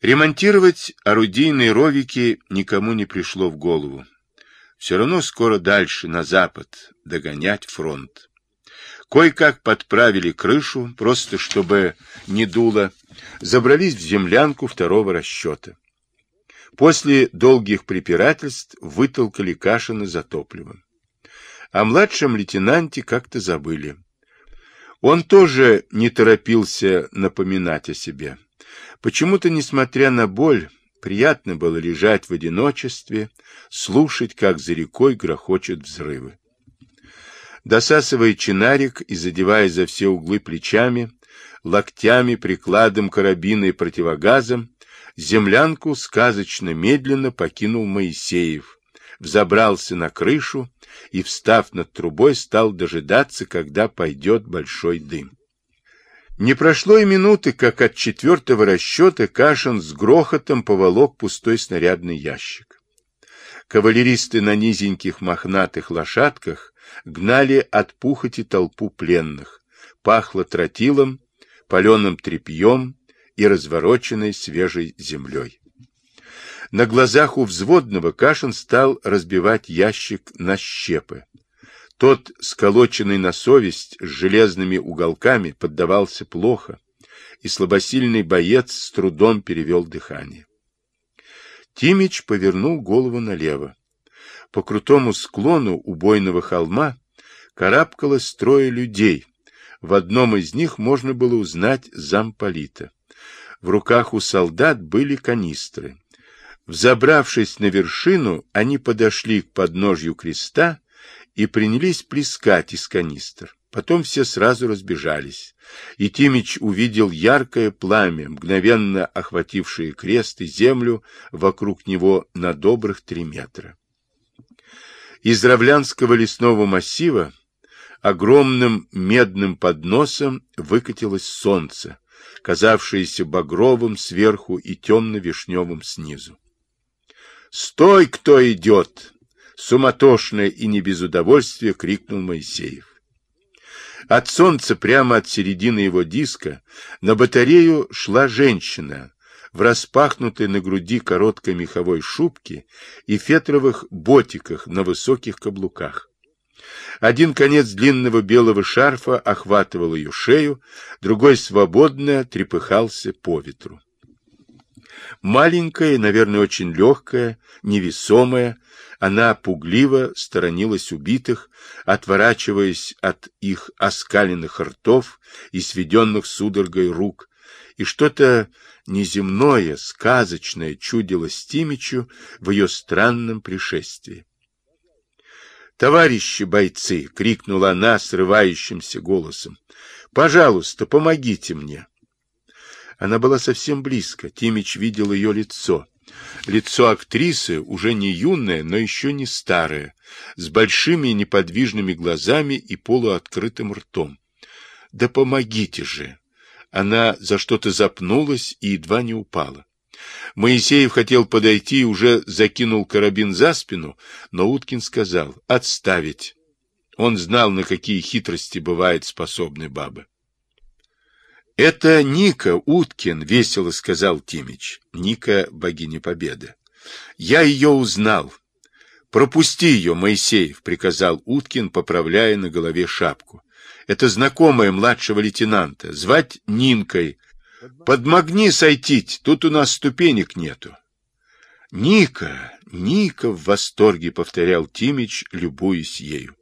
Ремонтировать орудийные ровики никому не пришло в голову. Все равно скоро дальше, на запад, догонять фронт. Кое-как подправили крышу, просто чтобы не дуло, забрались в землянку второго расчета. После долгих препирательств вытолкали Кашина за топливом. О младшем лейтенанте как-то забыли. Он тоже не торопился напоминать о себе. Почему-то, несмотря на боль, приятно было лежать в одиночестве, слушать, как за рекой грохочут взрывы. Досасывая чинарик и задевая за все углы плечами, локтями, прикладом карабина и противогазом, землянку сказочно медленно покинул Моисеев, взобрался на крышу и, встав над трубой, стал дожидаться, когда пойдет большой дым. Не прошло и минуты, как от четвертого расчета Кашин с грохотом поволок пустой снарядный ящик. Кавалеристы на низеньких мохнатых лошадках гнали от пухоти толпу пленных. Пахло тротилом, паленым тряпьем и развороченной свежей землей. На глазах у взводного Кашин стал разбивать ящик на щепы. Тот, сколоченный на совесть, с железными уголками, поддавался плохо, и слабосильный боец с трудом перевел дыхание. Тимич повернул голову налево. По крутому склону убойного холма карабкалось трое людей. В одном из них можно было узнать замполита. В руках у солдат были канистры. Взобравшись на вершину, они подошли к подножью креста и принялись плескать из канистр. Потом все сразу разбежались, и Тимич увидел яркое пламя, мгновенно охватившее крест и землю вокруг него на добрых три метра. Из Равлянского лесного массива огромным медным подносом выкатилось солнце, казавшееся багровым сверху и темно-вишневым снизу. «Стой, кто идет!» Суматошно и не без удовольствия крикнул Моисеев. От солнца прямо от середины его диска на батарею шла женщина в распахнутой на груди короткой меховой шубке и фетровых ботиках на высоких каблуках. Один конец длинного белого шарфа охватывал ее шею, другой свободно трепыхался по ветру. Маленькая, наверное, очень легкая, невесомая, она пугливо сторонилась убитых, отворачиваясь от их оскаленных ртов и сведенных судорогой рук, и что-то неземное, сказочное чудилось Тимичу в ее странном пришествии. «Товарищи бойцы!» — крикнула она срывающимся голосом. «Пожалуйста, помогите мне!» Она была совсем близко. Тимич видел ее лицо. Лицо актрисы уже не юное, но еще не старое, с большими неподвижными глазами и полуоткрытым ртом. «Да помогите же!» Она за что-то запнулась и едва не упала. Моисеев хотел подойти и уже закинул карабин за спину, но Уткин сказал «отставить». Он знал, на какие хитрости бывает способны бабы. «Это Ника Уткин», — весело сказал Тимич. Ника — богиня победы. «Я ее узнал». «Пропусти ее, Моисеев», — приказал Уткин, поправляя на голове шапку. «Это знакомая младшего лейтенанта. Звать Нинкой. Подмогни сойтить, тут у нас ступенек нету». «Ника, Ника!» — в восторге повторял Тимич, любуясь ею.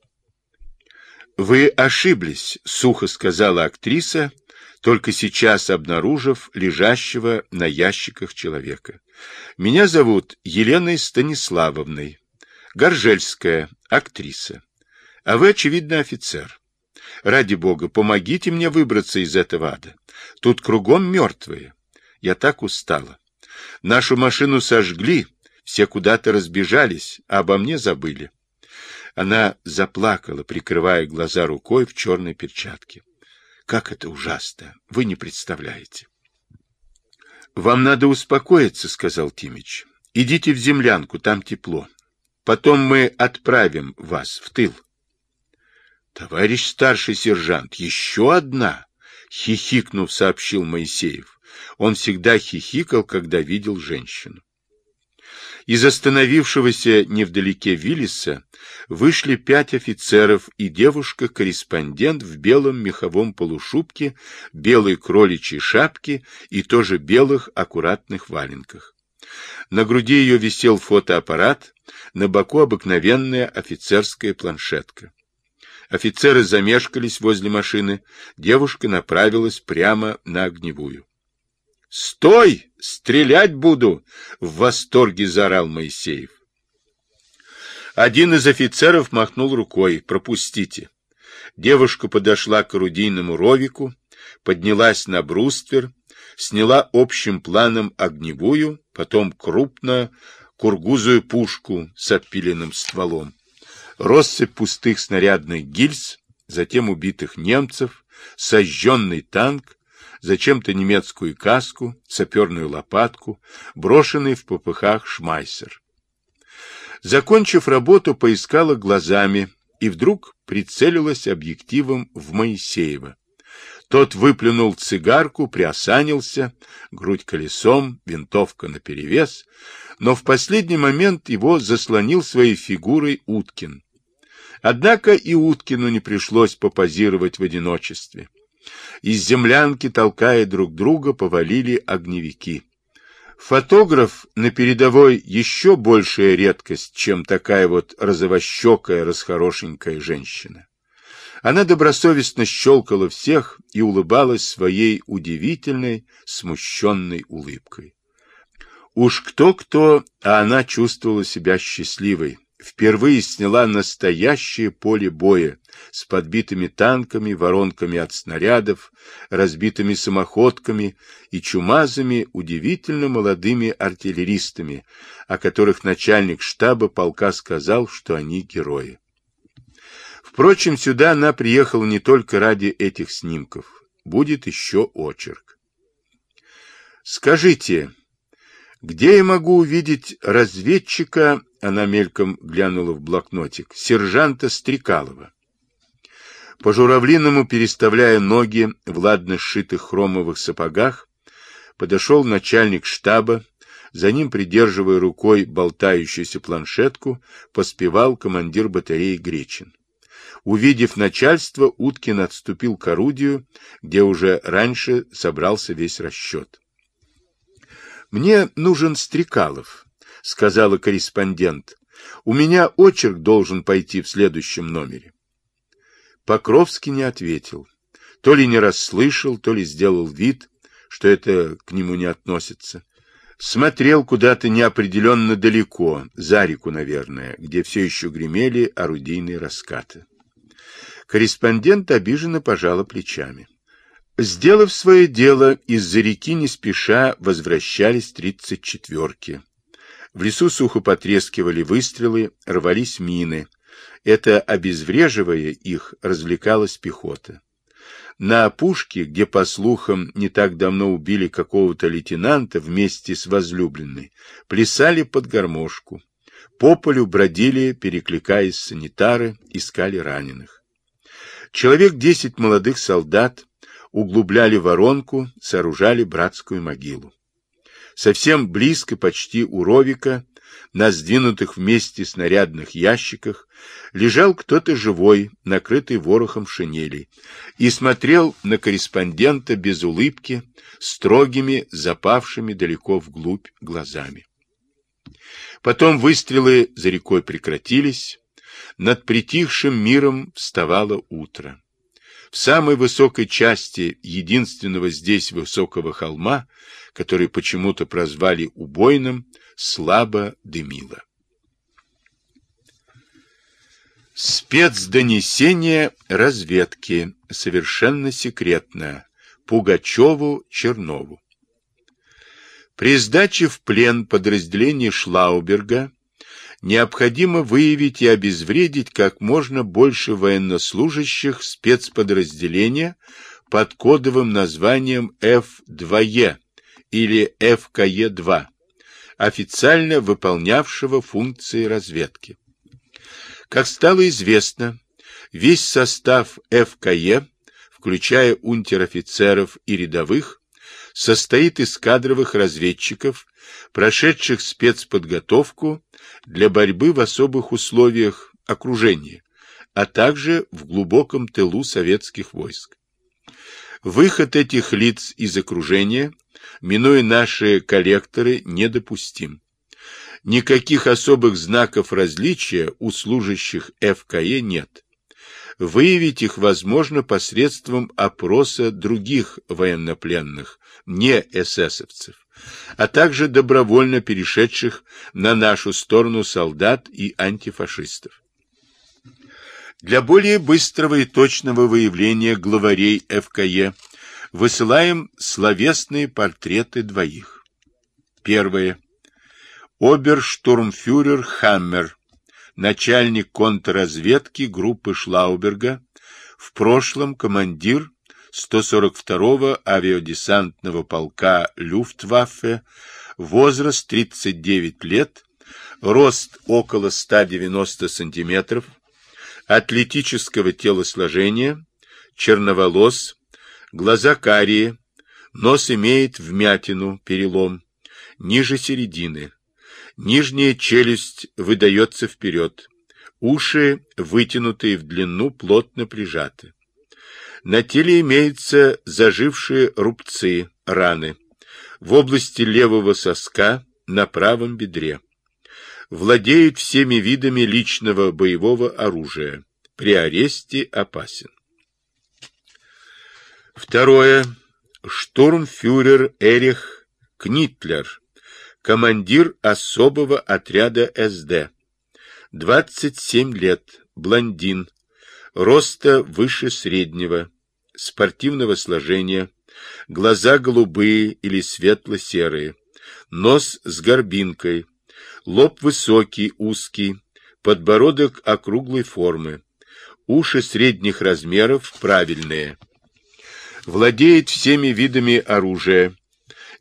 «Вы ошиблись», — сухо сказала актриса, — только сейчас обнаружив лежащего на ящиках человека. Меня зовут Еленой Станиславовной, Горжельская, актриса. А вы, очевидно, офицер. Ради бога, помогите мне выбраться из этого ада. Тут кругом мертвые. Я так устала. Нашу машину сожгли, все куда-то разбежались, а обо мне забыли. Она заплакала, прикрывая глаза рукой в черной перчатке. Как это ужасно! Вы не представляете. Вам надо успокоиться, сказал Тимич. Идите в землянку, там тепло. Потом мы отправим вас в тыл. Товарищ старший сержант, еще одна, хихикнув, сообщил Моисеев. Он всегда хихикал, когда видел женщину. Из остановившегося невдалеке Виллиса вышли пять офицеров и девушка-корреспондент в белом меховом полушубке, белой кроличьей шапке и тоже белых аккуратных валенках. На груди ее висел фотоаппарат, на боку обыкновенная офицерская планшетка. Офицеры замешкались возле машины, девушка направилась прямо на огневую. «Стой! Стрелять буду!» — в восторге заорал Моисеев. Один из офицеров махнул рукой. «Пропустите». Девушка подошла к орудийному ровику, поднялась на бруствер, сняла общим планом огневую, потом крупно кургузую пушку с отпиленным стволом. Россыпь пустых снарядных гильз, затем убитых немцев, сожженный танк, зачем-то немецкую каску, саперную лопатку, брошенный в попыхах шмайсер. Закончив работу, поискала глазами и вдруг прицелилась объективом в Моисеева. Тот выплюнул цигарку, приосанился, грудь колесом, винтовка наперевес, но в последний момент его заслонил своей фигурой Уткин. Однако и Уткину не пришлось попозировать в одиночестве. Из землянки, толкая друг друга, повалили огневики. Фотограф на передовой еще большая редкость, чем такая вот розовощекая, расхорошенькая женщина. Она добросовестно щелкала всех и улыбалась своей удивительной, смущенной улыбкой. Уж кто-кто, а она чувствовала себя счастливой впервые сняла настоящее поле боя с подбитыми танками, воронками от снарядов, разбитыми самоходками и чумазами удивительно молодыми артиллеристами, о которых начальник штаба полка сказал, что они герои. Впрочем, сюда она приехала не только ради этих снимков. Будет еще очерк. Скажите, где я могу увидеть разведчика она мельком глянула в блокнотик. Сержанта Стрекалова. По журавлиному, переставляя ноги в ладно сшитых хромовых сапогах, подошел начальник штаба, за ним, придерживая рукой болтающуюся планшетку, поспевал командир батареи Гречин. Увидев начальство, Уткин отступил к орудию, где уже раньше собрался весь расчет. «Мне нужен Стрекалов», — сказала корреспондент. — У меня очерк должен пойти в следующем номере. Покровский не ответил. То ли не расслышал, то ли сделал вид, что это к нему не относится. Смотрел куда-то неопределенно далеко, за реку, наверное, где все еще гремели орудийные раскаты. Корреспондент обиженно пожала плечами. Сделав свое дело, из-за реки не спеша возвращались тридцать четверки. В лесу сухо потрескивали выстрелы, рвались мины. Это, обезвреживая их, развлекалась пехота. На опушке, где, по слухам, не так давно убили какого-то лейтенанта вместе с возлюбленной, плясали под гармошку. По полю бродили, перекликаясь санитары, искали раненых. Человек десять молодых солдат углубляли воронку, сооружали братскую могилу. Совсем близко, почти у ровика, на сдвинутых вместе снарядных ящиках, лежал кто-то живой, накрытый ворохом шинелей, и смотрел на корреспондента без улыбки, строгими, запавшими далеко вглубь глазами. Потом выстрелы за рекой прекратились, над притихшим миром вставало утро. В самой высокой части единственного здесь высокого холма который почему-то прозвали убойным, слабо дымило. Спецдонесение разведки, совершенно секретно, Пугачеву-Чернову. При сдаче в плен подразделения Шлауберга необходимо выявить и обезвредить как можно больше военнослужащих спецподразделения под кодовым названием F2E или ФКЕ-2, официально выполнявшего функции разведки. Как стало известно, весь состав ФКЕ, включая унтер-офицеров и рядовых, состоит из кадровых разведчиков, прошедших спецподготовку для борьбы в особых условиях окружения, а также в глубоком тылу советских войск. Выход этих лиц из окружения, минуя наши коллекторы, недопустим. Никаких особых знаков различия у служащих ФКЕ нет. Выявить их возможно посредством опроса других военнопленных, не эсэсовцев, а также добровольно перешедших на нашу сторону солдат и антифашистов. Для более быстрого и точного выявления главарей ФКЕ высылаем словесные портреты двоих. Первое. Оберштурмфюрер Хаммер, начальник контрразведки группы Шлауберга, в прошлом командир 142-го авиадесантного полка Люфтваффе, возраст 39 лет, рост около 190 сантиметров, атлетического телосложения, черноволос, глаза карие, нос имеет вмятину, перелом, ниже середины, нижняя челюсть выдается вперед, уши, вытянутые в длину, плотно прижаты. На теле имеются зажившие рубцы, раны, в области левого соска, на правом бедре владеет всеми видами личного боевого оружия. При аресте опасен. Второе. Штурмфюрер Эрих Книтлер, командир особого отряда СД. 27 лет, блондин, роста выше среднего, спортивного сложения, глаза голубые или светло-серые, нос с горбинкой, Лоб высокий, узкий, подбородок округлой формы, уши средних размеров правильные. Владеет всеми видами оружия.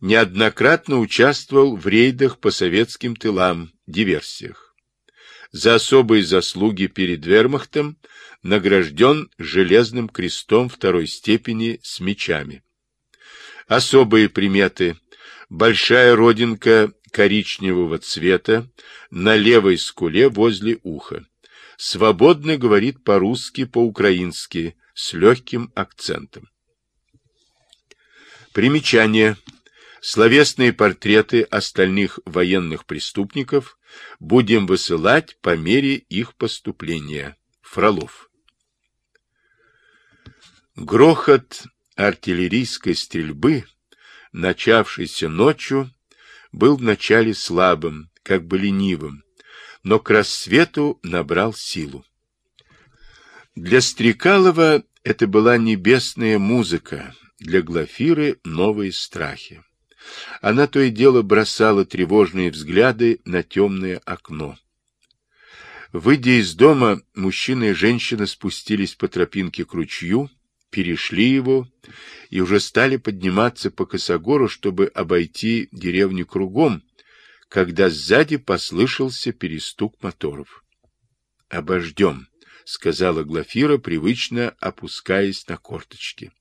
Неоднократно участвовал в рейдах по советским тылам, диверсиях. За особые заслуги перед вермахтом награжден Железным крестом второй степени с мечами. Особые приметы. Большая родинка коричневого цвета на левой скуле возле уха. Свободно говорит по-русски, по-украински, с легким акцентом. Примечание. Словесные портреты остальных военных преступников будем высылать по мере их поступления. Фролов. Грохот артиллерийской стрельбы, начавшийся ночью, был вначале слабым, как бы ленивым, но к рассвету набрал силу. Для Стрекалова это была небесная музыка, для Глафиры новые страхи. Она то и дело бросала тревожные взгляды на темное окно. Выйдя из дома, мужчина и женщина спустились по тропинке к ручью, перешли его и уже стали подниматься по косогору, чтобы обойти деревню кругом, когда сзади послышался перестук моторов. — Обождем, — сказала Глафира, привычно опускаясь на корточки.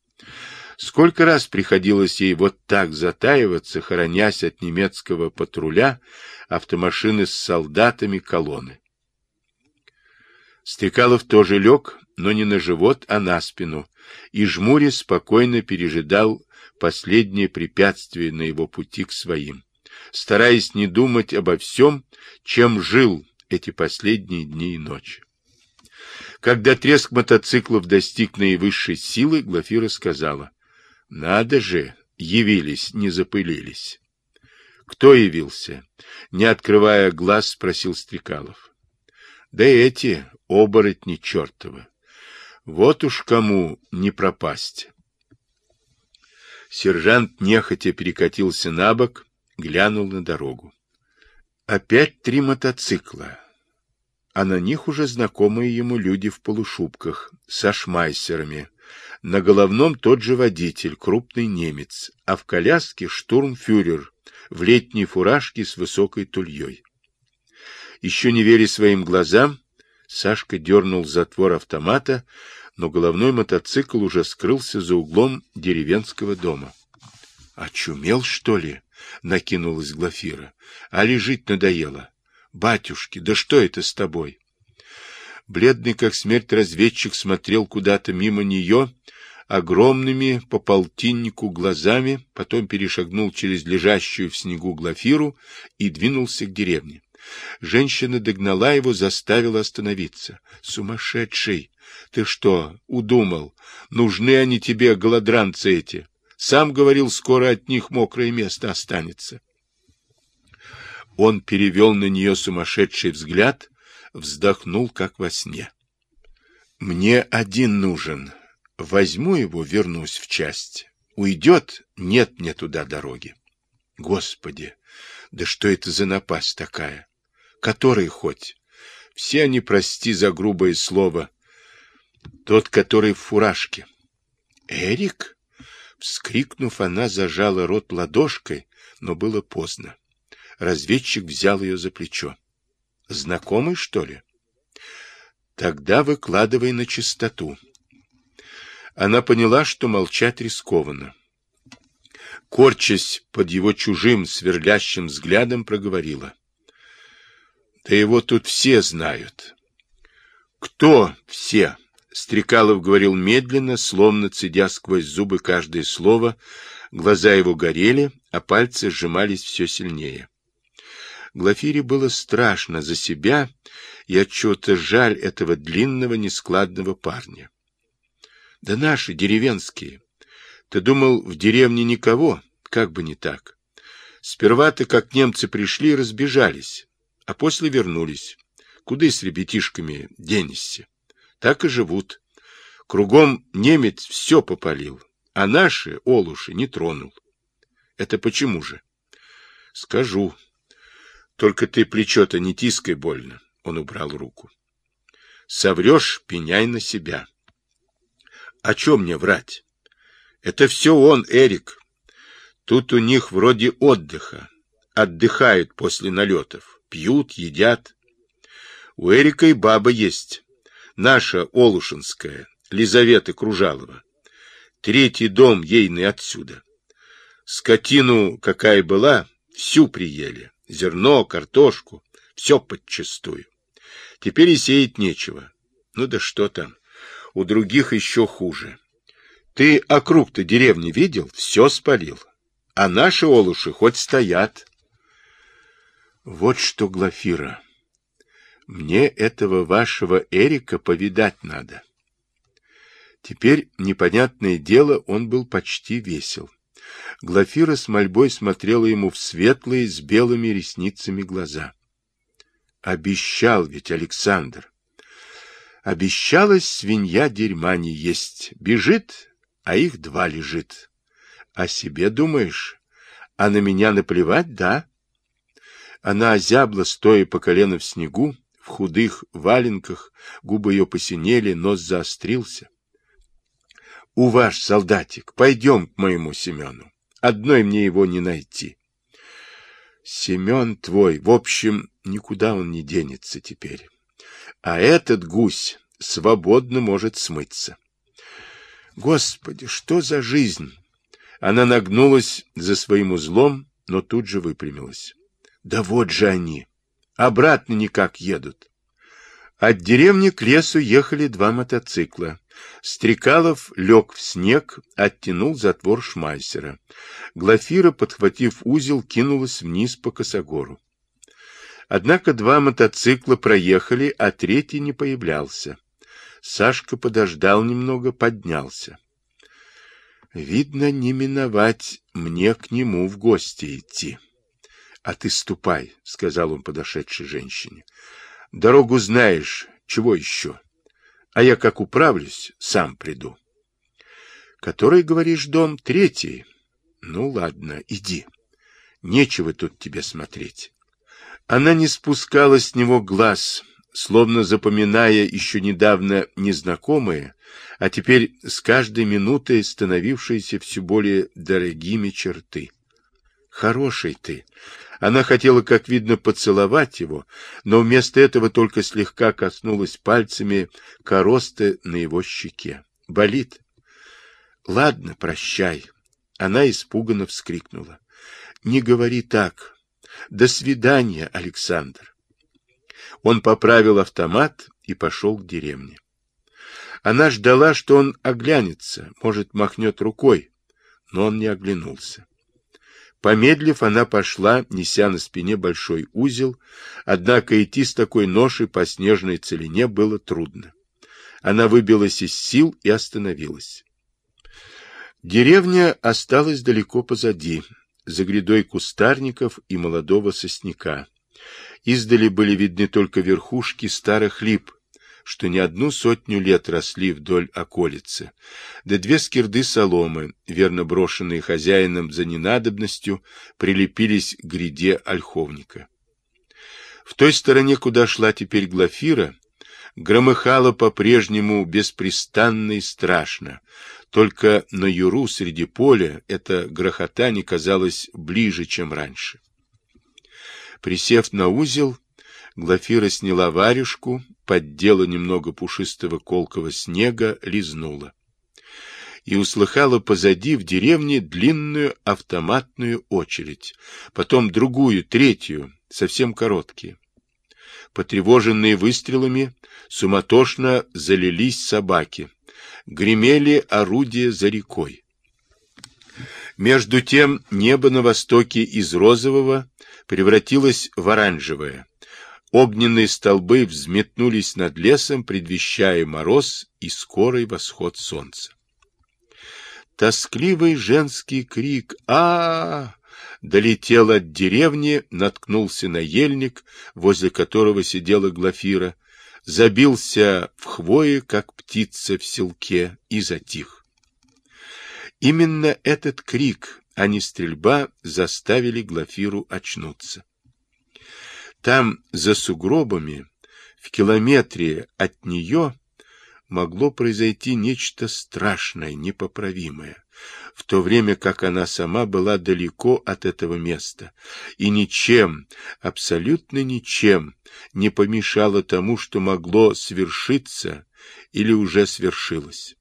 Сколько раз приходилось ей вот так затаиваться, хоронясь от немецкого патруля, автомашины с солдатами колонны. Стрекалов тоже лег, но не на живот, а на спину, и жмуре спокойно пережидал последнее препятствие на его пути к своим, стараясь не думать обо всем, чем жил эти последние дни и ночи. Когда треск мотоциклов достиг наивысшей силы, Глафира сказала, «Надо же, явились, не запылились». «Кто явился?» Не открывая глаз, спросил Стрекалов. «Да эти, оборотни чертовы. Вот уж кому не пропасть. Сержант нехотя перекатился на бок, глянул на дорогу. Опять три мотоцикла, а на них уже знакомые ему люди в полушубках, со шмайсерами. На головном тот же водитель, крупный немец, а в коляске штурмфюрер в летней фуражке с высокой тульей. Еще не веря своим глазам, Сашка дернул затвор автомата, но головной мотоцикл уже скрылся за углом деревенского дома. Очумел, что ли? Накинулась Глафира. А лежить надоело. Батюшки, да что это с тобой? Бледный, как смерть, разведчик смотрел куда-то мимо нее, огромными по полтиннику глазами, потом перешагнул через лежащую в снегу Глафиру и двинулся к деревне. Женщина догнала его, заставила остановиться. «Сумасшедший! Ты что, удумал? Нужны они тебе, голодранцы эти? Сам говорил, скоро от них мокрое место останется». Он перевел на нее сумасшедший взгляд, вздохнул, как во сне. «Мне один нужен. Возьму его, вернусь в часть. Уйдет, нет мне туда дороги. Господи, да что это за напасть такая? Который хоть? Все они, прости за грубое слово. Тот, который в фуражке. Эрик? Вскрикнув, она зажала рот ладошкой, но было поздно. Разведчик взял ее за плечо. Знакомый, что ли? Тогда выкладывай на чистоту. Она поняла, что молчать рискованно. Корчась под его чужим сверлящим взглядом, проговорила. Да его тут все знают. Кто все? Стрекалов говорил медленно, словно цедя сквозь зубы каждое слово. Глаза его горели, а пальцы сжимались все сильнее. Глафире было страшно за себя и отчего-то жаль этого длинного нескладного парня. Да наши, деревенские. Ты думал, в деревне никого? Как бы не так. Сперва-то, как немцы пришли, разбежались, а после вернулись. Куда с ребятишками денешься? Так и живут. Кругом немец все попалил, а наши, олуши, не тронул. Это почему же? Скажу. Только ты плечо-то не тискай больно. Он убрал руку. Соврешь, пеняй на себя. О чем мне врать? Это все он, Эрик. Тут у них вроде отдыха. Отдыхают после налетов. Пьют, едят. У Эрика и баба есть. Наша Олушинская, Лизавета Кружалова. Третий дом ейный отсюда. Скотину, какая была, всю приели. Зерно, картошку, все подчистую. Теперь и сеять нечего. Ну да что там у других еще хуже. Ты округ-то деревни видел? Все спалил. А наши олуши хоть стоят. Вот что, Глафира, мне этого вашего Эрика повидать надо. Теперь, непонятное дело, он был почти весел. Глафира с мольбой смотрела ему в светлые с белыми ресницами глаза. Обещал ведь Александр. Обещалась свинья дерьма не есть. Бежит, а их два лежит. О себе думаешь? А на меня наплевать, да? Она озябла, стоя по колено в снегу, в худых валенках, губы ее посинели, нос заострился. — У ваш солдатик, пойдем к моему Семену. Одной мне его не найти. Семен твой, в общем, никуда он не денется теперь. А этот гусь свободно может смыться. Господи, что за жизнь? Она нагнулась за своим узлом, но тут же выпрямилась. Да вот же они. Обратно никак едут. От деревни к лесу ехали два мотоцикла. Стрекалов лег в снег, оттянул затвор шмайсера. Глафира, подхватив узел, кинулась вниз по косогору. Однако два мотоцикла проехали, а третий не появлялся. Сашка подождал немного, поднялся. Видно, не миновать мне к нему в гости идти. — А ты ступай, — сказал он подошедшей женщине. — Дорогу знаешь, чего еще? А я как управлюсь, сам приду. — Который, говоришь, дом третий? Ну, ладно, иди. Нечего тут тебе смотреть. Она не спускала с него глаз, словно запоминая еще недавно незнакомые, а теперь с каждой минутой становившиеся все более дорогими черты. Хороший ты. Она хотела, как видно, поцеловать его, но вместо этого только слегка коснулась пальцами коросты на его щеке. Болит? Ладно, прощай. Она испуганно вскрикнула. «Не говори так. До свидания, Александр». Он поправил автомат и пошел к деревне. Она ждала, что он оглянется, может, махнет рукой, но он не оглянулся. Помедлив, она пошла, неся на спине большой узел, однако идти с такой ношей по снежной целине было трудно. Она выбилась из сил и остановилась. Деревня осталась далеко позади, за грядой кустарников и молодого сосняка. Издали были видны только верхушки старых лип, что не одну сотню лет росли вдоль околицы, да две скирды соломы, верно брошенные хозяином за ненадобностью, прилепились к гряде ольховника. В той стороне, куда шла теперь Глафира, громыхало по-прежнему беспрестанно и страшно, только на юру среди поля это грохотание казалось ближе, чем раньше. Присев на узел, Глафира сняла варежку, поддела немного пушистого колкого снега, лизнула. И услыхала позади в деревне длинную автоматную очередь, потом другую, третью, совсем короткие. Потревоженные выстрелами, суматошно залились собаки, гремели орудия за рекой. Между тем небо на востоке из розового превратилось в оранжевое, Огненные столбы взметнулись над лесом, предвещая мороз и скорый восход солнца. Тоскливый женский крик а, долетел от деревни, наткнулся на ельник, возле которого сидела Глафира, забился в хвое, как птица в селке, и затих. Именно этот крик, а не стрельба, заставили Глафиру очнуться. Там, за сугробами, в километре от нее, могло произойти нечто страшное, непоправимое, в то время как она сама была далеко от этого места, и ничем, абсолютно ничем, не помешало тому, что могло свершиться или уже свершилось.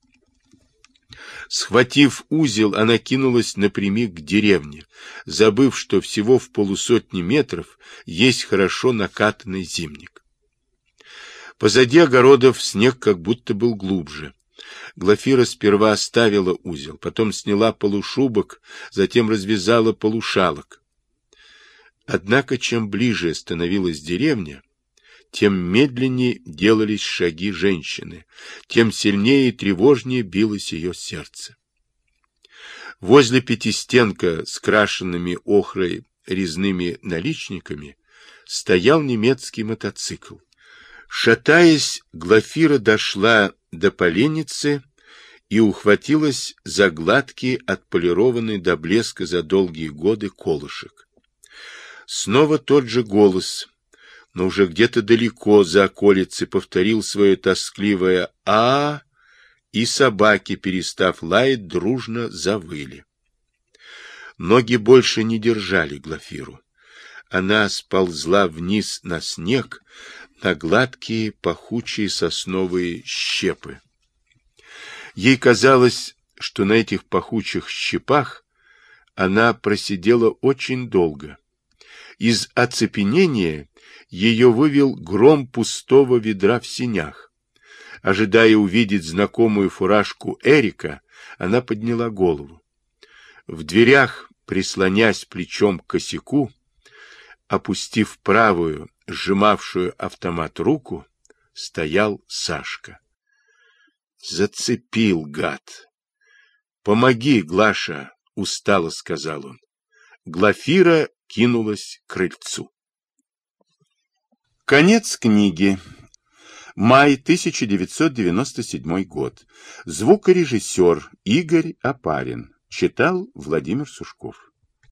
Схватив узел, она кинулась напрямик к деревне, забыв, что всего в полусотни метров есть хорошо накатанный зимник. Позади огородов снег как будто был глубже. Глафира сперва оставила узел, потом сняла полушубок, затем развязала полушалок. Однако, чем ближе становилась деревня, тем медленнее делались шаги женщины, тем сильнее и тревожнее билось ее сердце. Возле пятистенка с крашенными охрой резными наличниками стоял немецкий мотоцикл. Шатаясь, Глафира дошла до поленницы и ухватилась за гладкий, отполированный до блеска за долгие годы колышек. Снова тот же голос — но уже где-то далеко за околицей повторил свое тоскливое «а», и собаки, перестав лаять, дружно завыли. Ноги больше не держали Глафиру. Она сползла вниз на снег, на гладкие пахучие сосновые щепы. Ей казалось, что на этих пахучих щепах она просидела очень долго. Из оцепенения ее вывел гром пустого ведра в синях. Ожидая увидеть знакомую фуражку Эрика, она подняла голову. В дверях, прислонясь плечом к косяку, опустив правую, сжимавшую автомат руку, стоял Сашка. Зацепил, гад! Помоги, Глаша, устало сказал он. Глафира кинулась к крыльцу. Конец книги. Май 1997 год. Звукорежиссер Игорь Апарин. Читал Владимир Сушков.